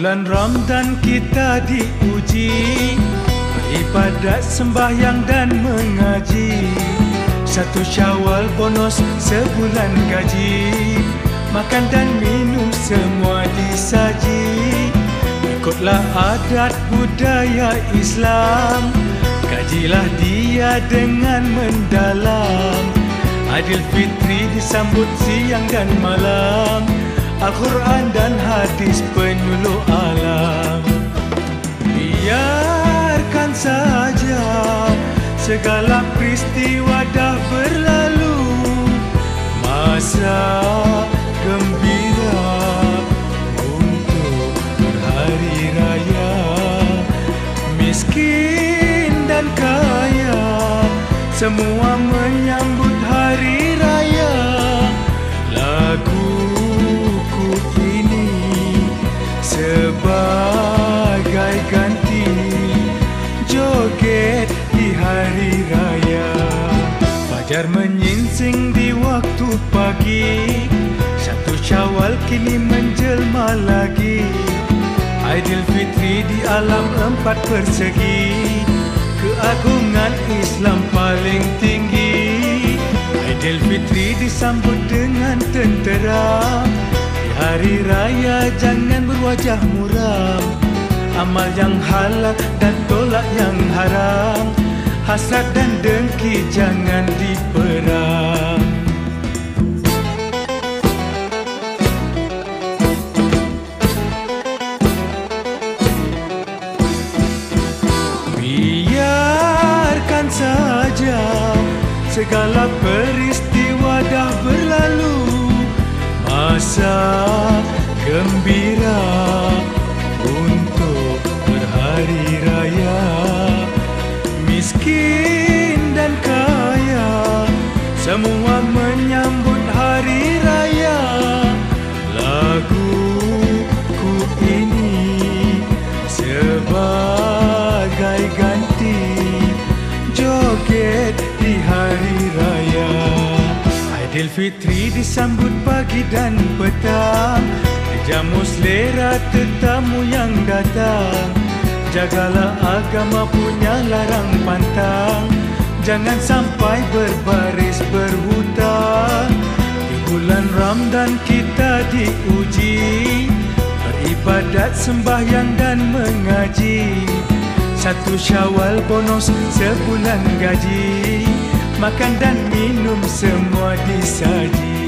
bulan Ramadan kita diuji. Beribadat sembahyang dan mengaji. Satu syawal bonus sebulan gaji. Makan dan minum semua disaji. Ikutlah adat budaya Islam. Kajilah dia dengan mendalam. Adil Fitri disambut siang dan malam hadis penyuluh alam. Biarkan saja segala peristiwa dah berlalu. Masa gembira untuk berhari raya. Miskin dan kaya semua menyambut joget di hari raya. Fajar menyingsing di waktu pagi. Satu syawal kini menjelma lagi. Aidilfitri di alam empat persegi. Keagungan Islam paling tinggi. Aidilfitri disambut dengan tentera. Hari raya jangan berwajah muram Amal yang halal dan tolak yang haram. Hasad dan dengki jangan diperang. Biarkan saja segala peristiwa dah berlalu. Masa gembira semua menyambut hari raya. Laguku ini sebagai ganti joget di hari raya. Aidilfitri disambut pagi dan petang. Dijamu selera tetamu yang datang. Jagalah agama punya larang pantang. Jangan sampai berhutang Di bulan Ramadan kita diuji. Beribadat sembahyang dan mengaji. Satu syawal bonus sebulan gaji. Makan dan minum semua disaji